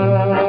Thank you.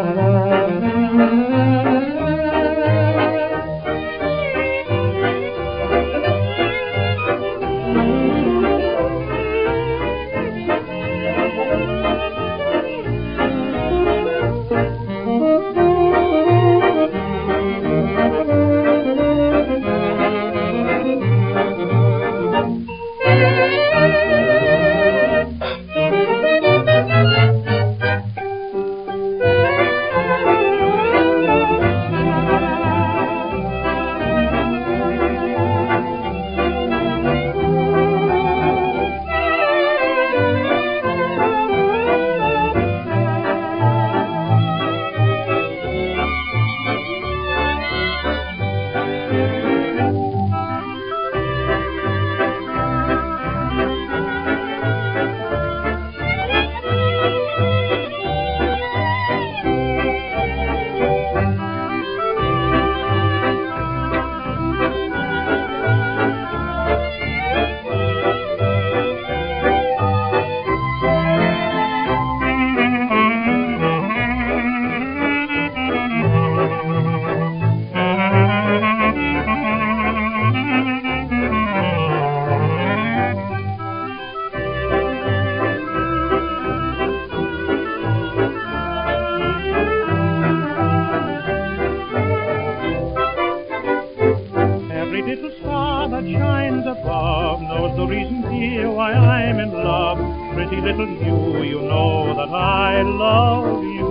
star that shines above knows the reason dear why I'm in love. Pretty little you, you know that I love you.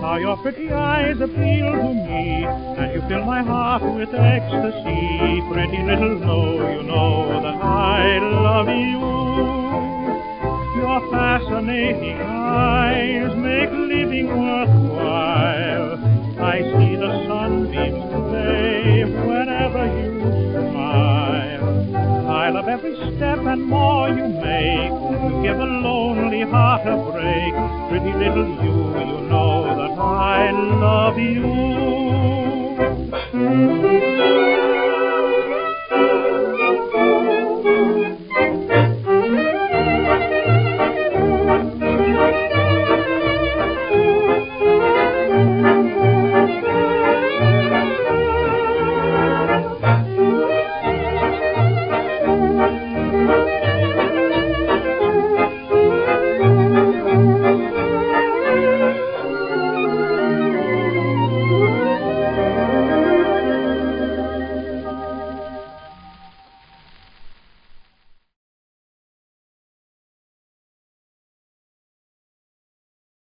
How your pretty eyes appeal to me, and you fill my heart with ecstasy. Pretty little know, you know that I love you. Your fascinating eyes make living. and more you make to give a lonely heart a break. Pretty little you, you know that I love you.